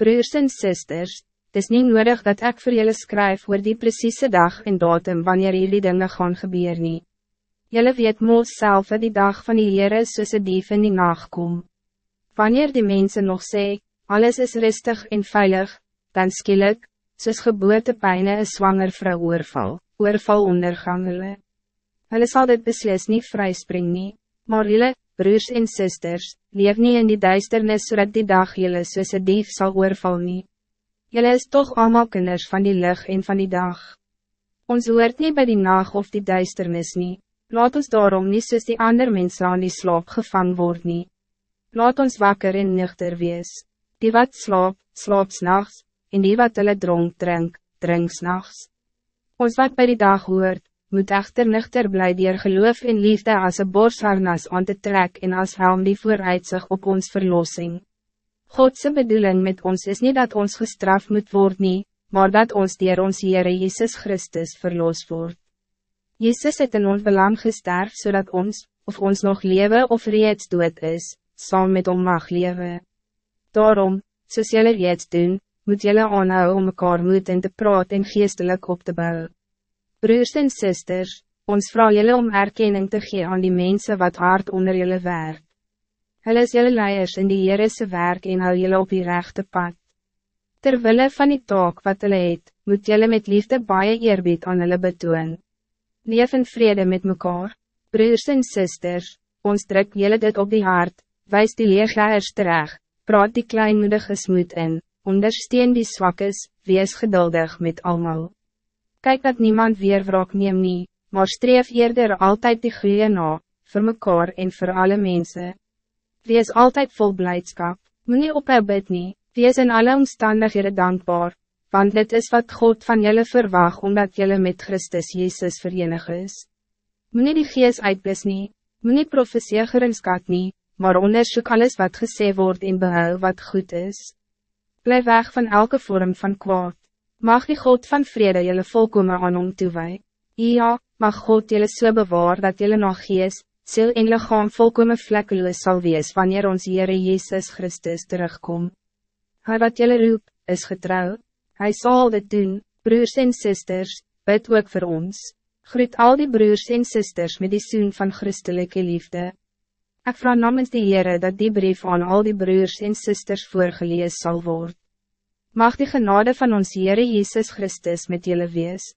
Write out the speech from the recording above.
Broers en sisters, het is niet nodig dat ik voor jullie schrijf oor die precieze dag en datum wanneer jullie dingen gaan gebeuren. Jullie weet moos dat die dag van die Heer is soos een dief in die nacht kom. Wanneer die mensen nog sê, alles is rustig en veilig, dan skielik, soos geboortepijne een zwanger vrou oorval, oorval ondergang hulle. Hulle sal dit beslis nie vryspring nie, maar jullie, broers en sisters, leef niet in die duisternis zodat die dag jullie soos een dief sal oorval nie. Jullie is toch allemaal kinders van die lucht en van die dag. Ons hoort niet bij die nacht of die duisternis nie. Laat ons daarom niet soos die ander mensen aan die slaap gevang word nie. Laat ons wakker en nuchter wees. Die wat slaap, slaap s'nachts, en die wat hulle dronk drink, drink s'nachts. Ons wat bij die dag hoort, moet echter nuchter bly dier geloof en liefde als een borsharnas aan te trek en als helm die vooruitzig op ons verlossing. Godse bedoeling met ons is niet dat ons gestraft moet worden, maar dat ons dier ons Heere Jezus Christus verlos wordt. Jezus het in ons belang gesterf zodat ons, of ons nog leven of reeds dood is, saam met om mag leven. Daarom, soos jylle reeds doen, moet jylle aanhou om mekaar moed en te praat en geestelijk op te bouwen. Broers en sisters, ons vraag jullie om erkenning te geven aan die mensen wat hard onder jullie werk. Hulle is jullie leiders in die Heerese werk en hou jullie op die rechte pad. Terwille van die taak wat hulle het, moet jullie met liefde baie eerbied aan hulle betoon. Leef in vrede met mekaar, broers en sisters, ons druk jullie dit op die hart, wijs die leergleiers terecht, praat die kleinmoedige smoed in, ondersteun die zwakkes, wees geduldig met allemaal. Kijk dat niemand weer wrok neem nie, maar streef eerder altijd die goede na, voor mekaar en voor alle mensen. Wees altijd vol blijdschap, moet nie ophou bid nie, wees in alle omstandighede dankbaar, want dit is wat God van jullie verwacht omdat jullie met Christus Jezus verenig is. Moet nie die gees uitblis nie, moet nie profeseer gerinskat nie, maar onderzoek alles wat gesê wordt en behou wat goed is. Blijf weg van elke vorm van kwaad. Mag die God van vrede jullie volkomen aan hom toewij. Ja, mag God jullie so bewaar dat jullie nog gees, ziel en lichaam volkomen vlekkeloos sal wees wanneer ons Heere Jezus Christus terugkom. Hij wat jullie roep, is getrouw. Hij zal dit doen, broers en sisters, bid ook voor ons. Groet al die broers en sisters met die zoen van christelijke liefde. Ik vraag namens die Heere dat die brief aan al die broers en sisters voorgelees zal worden. Mag die genade van ons Heere Jezus Christus met jullie wees.